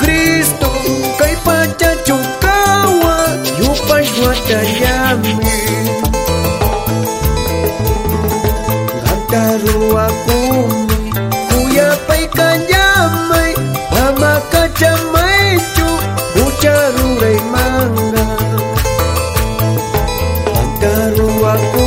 Cristo Kai pachacho kawa Yupash watayami Gantarua kumi Kuya pai kanyamay Mama kachamaychu Ucharuray manga. Gantarua kumi.